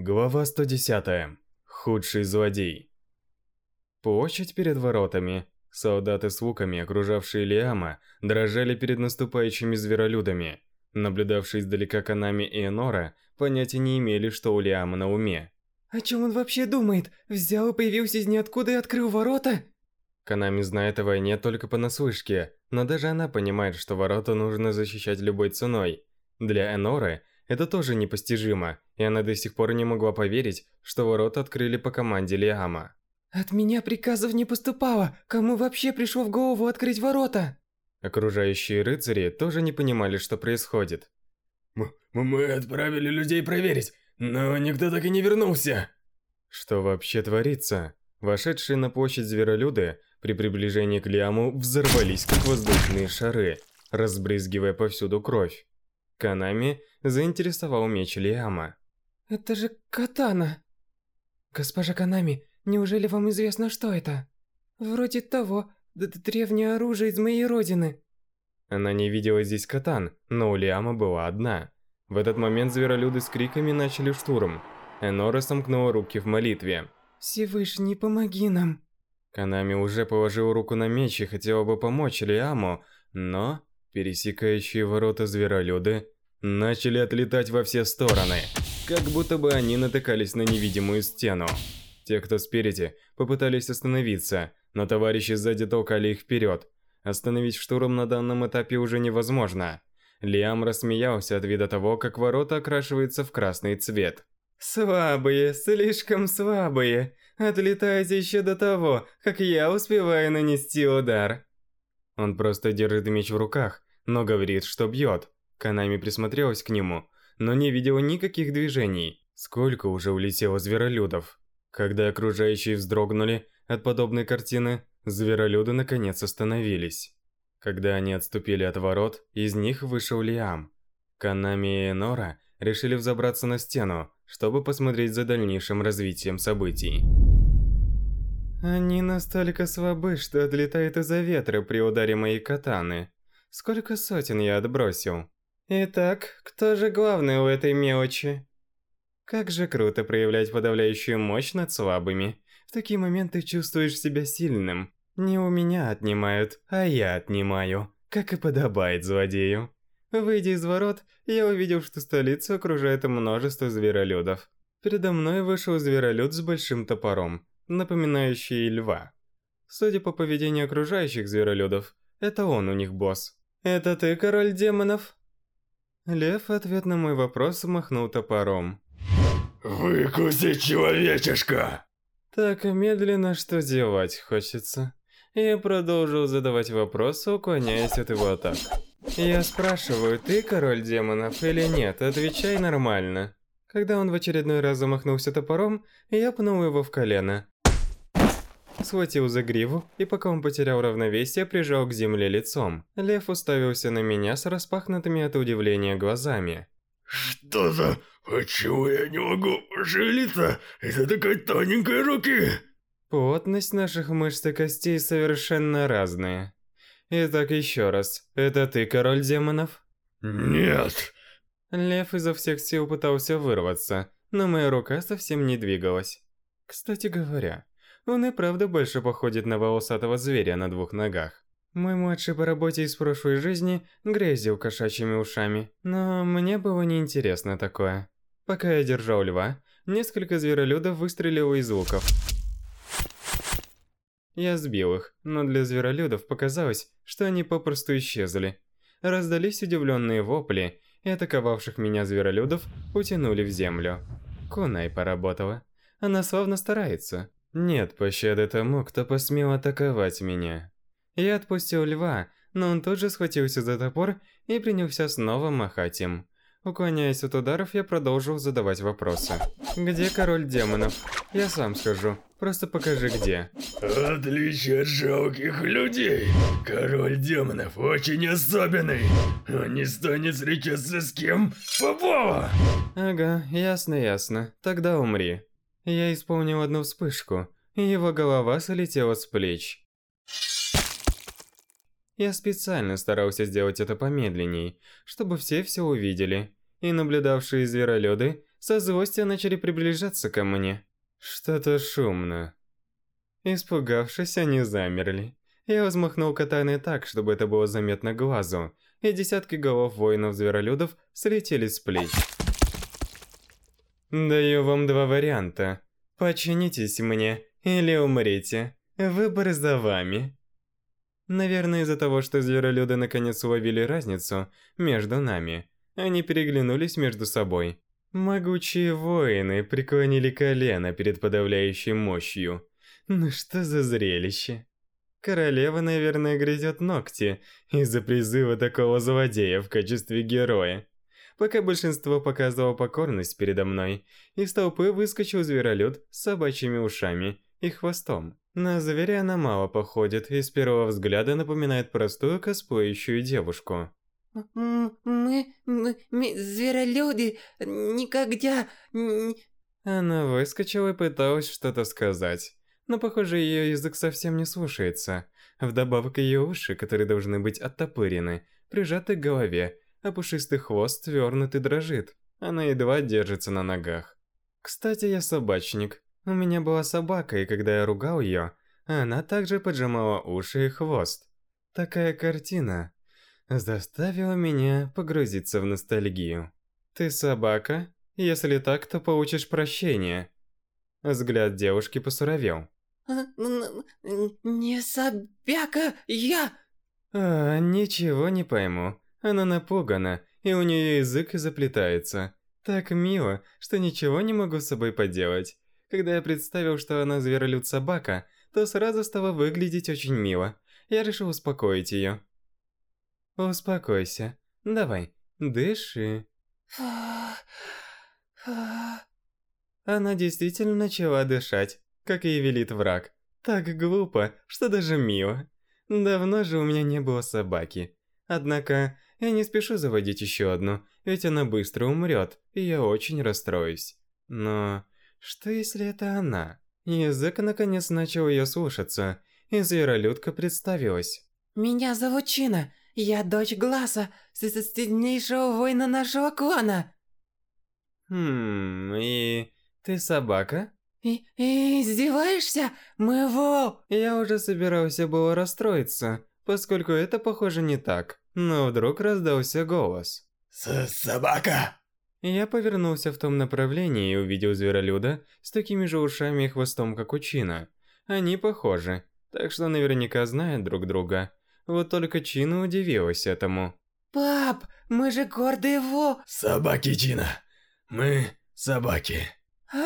Глава 110. Худший злодей. Площадь перед воротами. Солдаты с луками, окружавшие Лиама, дрожали перед наступающими зверолюдами. Наблюдавшие издалека Канами и Энора, понятия не имели, что у Лиама на уме. О чем он вообще думает? Взял и появился из ниоткуда и открыл ворота? Канами знает о войне только понаслышке, но даже она понимает, что ворота нужно защищать любой ценой. Для Эноры это тоже непостижимо, и она до сих пор не могла поверить, что ворота открыли по команде Лиама. От меня приказов не поступало. Кому вообще пришло в голову открыть ворота? Окружающие рыцари тоже не понимали, что происходит. М мы отправили людей проверить, но никто так и не вернулся. Что вообще творится? Вошедшие на площадь зверолюды при приближении к Лиаму взорвались как воздушные шары, разбрызгивая повсюду кровь. Канами заинтересовал меч Лиама. Это же катана. Госпожа Канами, неужели вам известно, что это? Вроде того, древнее оружие из моей родины. Она не видела здесь катан, но у Лиама была одна. В этот момент зверолюды с криками начали штурм. Энора сомкнула руки в молитве. Всевышний, помоги нам. Канами уже положил руку на меч и хотела бы помочь Лиаму, но пересекающие ворота зверолюды начали отлетать во все стороны, как будто бы они натыкались на невидимую стену. Те, кто спереди, попытались остановиться, но товарищи сзади толкали их вперед. Остановить штурм на данном этапе уже невозможно. Лиам рассмеялся от вида того, как ворота окрашиваются в красный цвет. «Слабые, слишком слабые. Отлетайте еще до того, как я успеваю нанести удар». Он просто держит меч в руках, но говорит, что бьет. Канами присмотрелась к нему, но не видела никаких движений. Сколько уже улетело зверолюдов. Когда окружающие вздрогнули от подобной картины, зверолюды наконец остановились. Когда они отступили от ворот, из них вышел Лиам. Канами и Нора решили взобраться на стену, чтобы посмотреть за дальнейшим развитием событий. Они настолько слабы, что отлетают из-за ветра при ударе моей катаны. Сколько сотен я отбросил. Итак, кто же главный у этой мелочи? Как же круто проявлять подавляющую мощь над слабыми. В такие моменты чувствуешь себя сильным. Не у меня отнимают, а я отнимаю. Как и подобает злодею. Выйдя из ворот, я увидел, что столицу окружает множество зверолюдов. Передо мной вышел зверолюд с большим топором, напоминающий льва. Судя по поведению окружающих зверолюдов, это он у них босс. «Это ты, король демонов?» Лев в ответ на мой вопрос махнул топором. Выкусить человечешка! Так медленно, что делать хочется. Я продолжил задавать вопросы, уклоняясь от его атак. Я спрашиваю, ты король демонов или нет? Отвечай нормально. Когда он в очередной раз замахнулся топором, я пнул его в колено. Схватил за гриву, и пока он потерял равновесие, прижал к земле лицом. Лев уставился на меня с распахнутыми от удивления глазами. Что за... Почему я не могу шевелиться из-за такой тоненькой руки? Плотность наших мышц и костей совершенно разная. Итак, еще раз. Это ты король демонов? Нет. Лев изо всех сил пытался вырваться, но моя рука совсем не двигалась. Кстати говоря, он и правда больше походит на волосатого зверя на двух ногах. Мой младший по работе из прошлой жизни грезил кошачьими ушами, но мне было неинтересно такое. Пока я держал льва, несколько зверолюдов выстрелило из луков. Я сбил их, но для зверолюдов показалось, что они попросту исчезли. Раздались удивленные вопли, и атаковавших меня зверолюдов утянули в землю. Кунай поработала. Она славно старается. Нет пощады тому, кто посмел атаковать меня. Я отпустил льва, но он тут же схватился за топор и принялся снова махать им. Уклоняясь от ударов, я продолжил задавать вопросы. «Где король демонов?» «Я сам скажу. Просто покажи, где». Отличие от жалких людей. Король демонов очень особенный. Он не станет встречаться с кем попало. Ага, ясно-ясно. Тогда умри. Я исполнил одну вспышку, и его голова слетела с плеч. Я специально старался сделать это помедленней, чтобы все все увидели, и наблюдавшие зверолюды со злостью начали приближаться ко мне. Что-то шумно. Испугавшись, они замерли. Я взмахнул катаной так, чтобы это было заметно глазу, и десятки голов воинов-зверолюдов слетели с плеч. Даю вам два варианта. Починитесь мне или умрите. Выбор за вами. Наверное, из-за того, что зверолюды наконец уловили разницу между нами, они переглянулись между собой. Могучие воины преклонили колено перед подавляющей мощью. Ну что за зрелище? Королева, наверное, грызет ногти из-за призыва такого злодея в качестве героя. Пока большинство показывало покорность передо мной, из толпы выскочил зверолюд с собачьими ушами и хвостом. На зверя она мало походит и с первого взгляда напоминает простую косплеющую девушку. Мы, мы, мы зверолюди, никогда... Она выскочила и пыталась что-то сказать. Но, похоже, ее язык совсем не слушается. Вдобавок ее уши, которые должны быть оттопырены, прижаты к голове, а пушистый хвост свернут и дрожит. Она едва держится на ногах. Кстати, я собачник. У меня была собака, и когда я ругал ее, она также поджимала уши и хвост. Такая картина заставила меня погрузиться в ностальгию. Ты собака? Если так, то получишь прощение. Взгляд девушки посуровел. А, не собака, я... А, ничего не пойму. Она напугана, и у нее язык заплетается. Так мило, что ничего не могу с собой поделать. Когда я представил, что она зверолюд-собака, то сразу стало выглядеть очень мило. Я решил успокоить ее. Успокойся. Давай, дыши. Она действительно начала дышать, как и велит враг. Так глупо, что даже мило. Давно же у меня не было собаки. Однако, я не спешу заводить еще одну, ведь она быстро умрет, и я очень расстроюсь. Но, что если это она? Язык наконец начал ее слушаться, и зверолюдка представилась. «Меня зовут Чина, я дочь Гласа, сильнейшего воина нашего клана. Хм, и ты собака? И, и издеваешься? Мы вол. Я уже собирался было расстроиться, поскольку это похоже не так. Но вдруг раздался голос. С «Собака!» Я повернулся в том направлении и увидел зверолюда с такими же ушами и хвостом, как у Чина. Они похожи, так что наверняка знают друг друга. Вот только Чина удивилась этому. «Пап, мы же гордые во...» «Собаки, Чина. Мы собаки». «А?»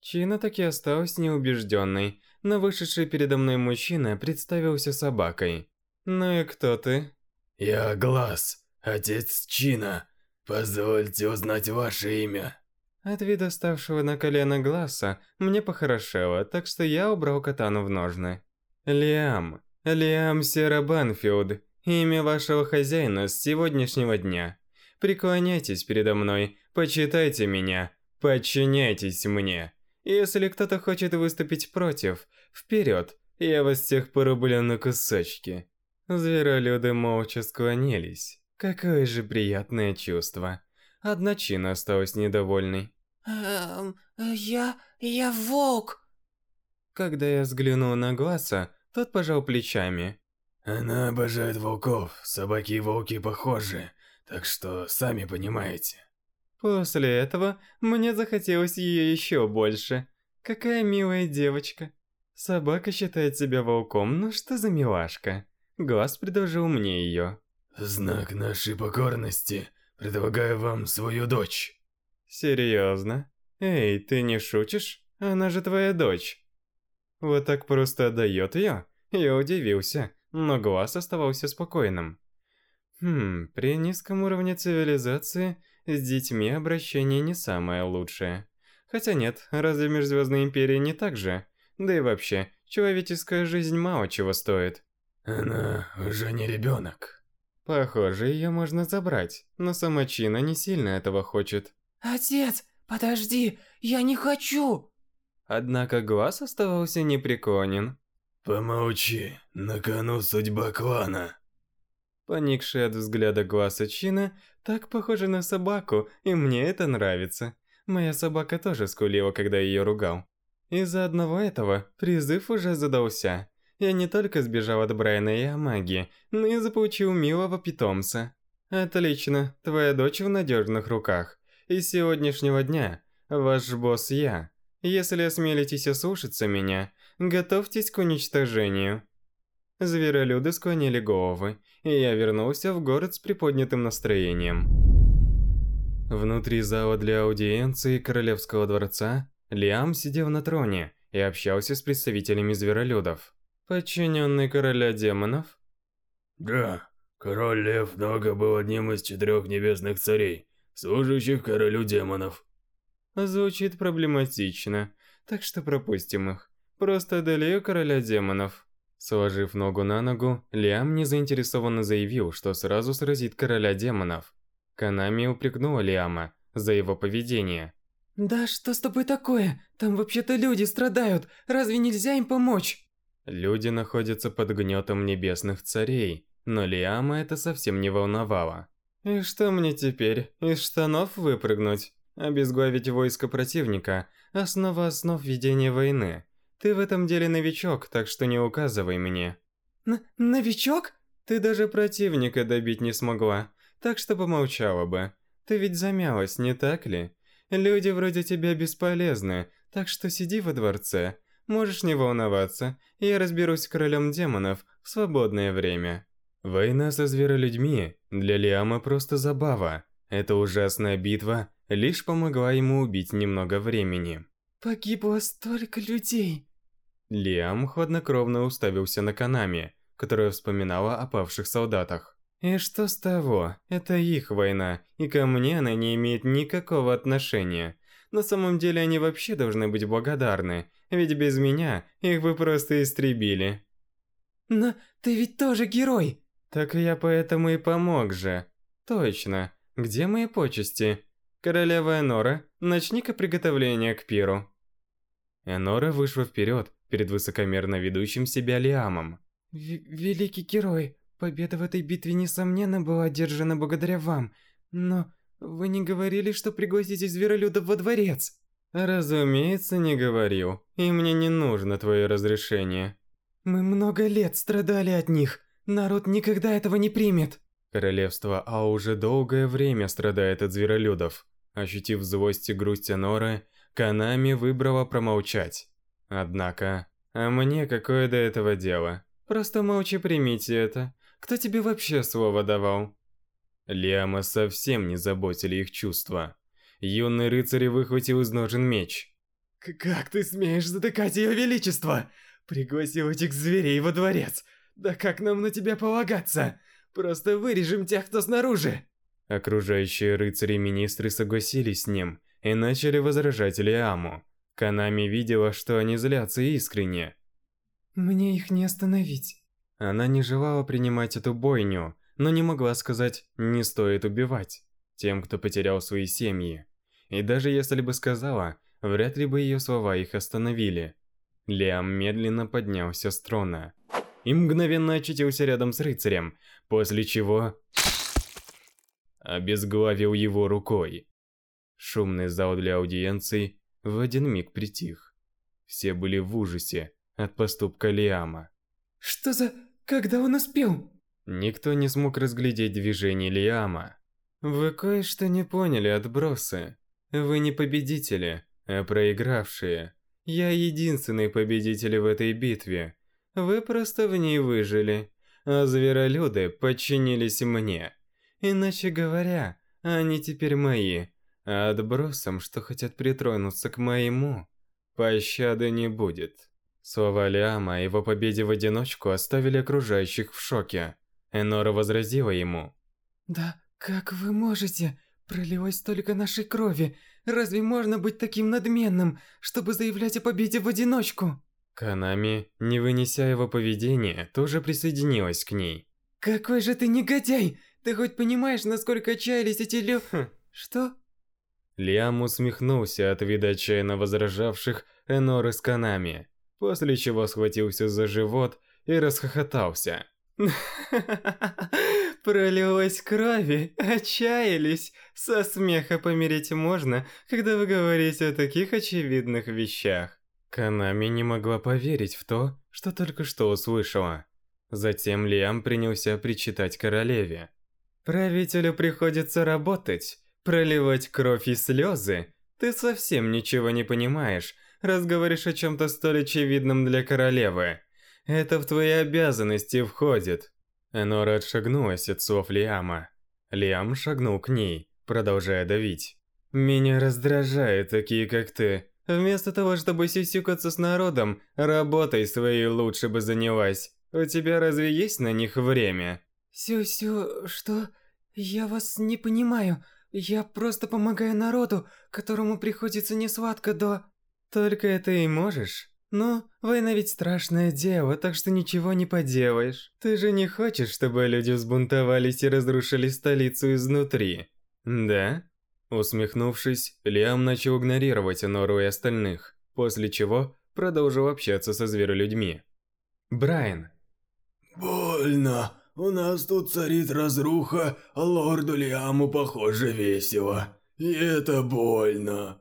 Чина таки осталась неубежденной, но вышедший передо мной мужчина представился собакой. «Ну и кто ты?» «Я Глаз, отец Чина. Позвольте узнать ваше имя». От вида ставшего на колено Гласа мне похорошело, так что я убрал катану в ножны. Лиам, Лиам Сера Банфилд, имя вашего хозяина с сегодняшнего дня. Преклоняйтесь передо мной, почитайте меня, подчиняйтесь мне. Если кто-то хочет выступить против, вперед, я вас всех порублю на кусочки. Зверолюды молча склонились. Какое же приятное чувство. Одна Чина осталась недовольной. Эм, я... я волк. Когда я взглянул на Гласа, тот пожал плечами. Она обожает волков, собаки и волки похожи, так что сами понимаете. После этого мне захотелось ее еще больше. Какая милая девочка. Собака считает себя волком, ну что за милашка. Глаз предложил мне ее. знак нашей покорности предлагаю вам свою дочь. Серьезно? Эй, ты не шутишь? Она же твоя дочь. Вот так просто отдает ее? Я удивился, но глаз оставался спокойным. Хм, при низком уровне цивилизации с детьми обращение не самое лучшее. Хотя нет, разве Межзвездная Империя не так же? Да и вообще, человеческая жизнь мало чего стоит. Она уже не ребенок. Похоже, ее можно забрать, но сама Чина не сильно этого хочет. Отец, подожди, я не хочу! Однако глаз оставался непреклонен. Помолчи, на кону судьба клана. Поникший от взгляда глаза Чина так похоже на собаку, и мне это нравится. Моя собака тоже скулила, когда ее ругал. Из-за одного этого призыв уже задался. Я не только сбежал от Брайана и Амаги, но и заполучил милого питомца. Отлично, твоя дочь в надежных руках. И с сегодняшнего дня ваш босс я. Если осмелитесь ослушаться меня, готовьтесь к уничтожению. Зверолюды склонили головы, и я вернулся в город с приподнятым настроением. Внутри зала для аудиенции Королевского дворца Лиам сидел на троне и общался с представителями зверолюдов. Подчиненный короля демонов? Да, король Лев много был одним из четырех небесных царей, служащих королю демонов. Звучит проблематично, так что пропустим их. Просто одолею короля демонов. Сложив ногу на ногу, Лиам незаинтересованно заявил, что сразу сразит короля демонов. Канами упрекнула Лиама за его поведение. «Да что с тобой такое? Там вообще-то люди страдают. Разве нельзя им помочь?» Люди находятся под гнетом небесных царей, но Лиама это совсем не волновало. «И что мне теперь? Из штанов выпрыгнуть? Обезглавить войско противника – основа основ ведения войны. Ты в этом деле новичок, так что не указывай мне». Н «Новичок?» Ты даже противника добить не смогла, так что помолчала бы. Ты ведь замялась, не так ли? Люди вроде тебя бесполезны, так что сиди во дворце. Можешь не волноваться, я разберусь с королем демонов в свободное время. Война со зверолюдьми для Лиама просто забава. Эта ужасная битва лишь помогла ему убить немного времени. Погибло столько людей. Лиам хладнокровно уставился на Канами, которая вспоминала о павших солдатах. И что с того? Это их война, и ко мне она не имеет никакого отношения. На самом деле они вообще должны быть благодарны, ведь без меня их бы просто истребили. Но ты ведь тоже герой. Так я поэтому и помог же. Точно. Где мои почести? Королева Энора, начни-ка приготовление к пиру. Энора вышла вперед перед высокомерно ведущим себя Лиамом. В Великий герой, Победа в этой битве, несомненно, была одержана благодаря вам. Но вы не говорили, что пригласите зверолюдов во дворец? Разумеется, не говорил. И мне не нужно твое разрешение. Мы много лет страдали от них. Народ никогда этого не примет. Королевство А уже долгое время страдает от зверолюдов. Ощутив злость и грусть Аноры, Канами выбрала промолчать. Однако, а мне какое до этого дело? Просто молча примите это. Кто тебе вообще слово давал? Лиама совсем не заботили их чувства. Юный рыцарь выхватил из ножен меч. «Как ты смеешь затыкать ее величество? Пригласил этих зверей во дворец. Да как нам на тебя полагаться? Просто вырежем тех, кто снаружи!» Окружающие рыцари и министры согласились с ним и начали возражать Лиаму. Канами видела, что они злятся искренне. «Мне их не остановить». Она не желала принимать эту бойню, но не могла сказать «не стоит убивать» тем, кто потерял свои семьи. И даже если бы сказала, вряд ли бы ее слова их остановили. Лиам медленно поднялся с трона и мгновенно очутился рядом с рыцарем, после чего обезглавил его рукой. Шумный зал для аудиенций в один миг притих. Все были в ужасе от поступка Лиама. Что за... Когда он успел? Никто не смог разглядеть движение Лиама. Вы кое-что не поняли, отбросы. Вы не победители, а проигравшие. Я единственный победитель в этой битве. Вы просто в ней выжили, а зверолюды подчинились мне. Иначе говоря, они теперь мои, а отбросам, что хотят притронуться к моему, пощады не будет. Слова Лиама о его победе в одиночку оставили окружающих в шоке. Энора возразила ему. «Да как вы можете? Пролилось столько нашей крови. Разве можно быть таким надменным, чтобы заявлять о победе в одиночку?» Канами, не вынеся его поведения, тоже присоединилась к ней. «Какой же ты негодяй! Ты хоть понимаешь, насколько отчаялись эти лю...» хм. «Что?» Лиам усмехнулся от вида отчаянно возражавших Эноры с Канами после чего схватился за живот и расхохотался. Пролилось крови, отчаялись. Со смеха помереть можно, когда вы говорите о таких очевидных вещах. Канами не могла поверить в то, что только что услышала. Затем Лиам принялся причитать королеве. «Правителю приходится работать, проливать кровь и слезы. Ты совсем ничего не понимаешь, раз говоришь о чем-то столь очевидном для королевы. Это в твои обязанности входит». Энора отшагнулась от слов Лиама. Лиам шагнул к ней, продолжая давить. «Меня раздражают такие, как ты. Вместо того, чтобы сисюкаться с народом, работой своей лучше бы занялась. У тебя разве есть на них время?» «Сю-сю, что? Я вас не понимаю. Я просто помогаю народу, которому приходится несладко до...» «Только это и можешь?» «Ну, война ведь страшное дело, так что ничего не поделаешь. Ты же не хочешь, чтобы люди взбунтовались и разрушили столицу изнутри, да?» Усмехнувшись, Лиам начал игнорировать Нору и остальных, после чего продолжил общаться со зверолюдьми. Брайан. «Больно. У нас тут царит разруха, а лорду Лиаму, похоже, весело. И это больно».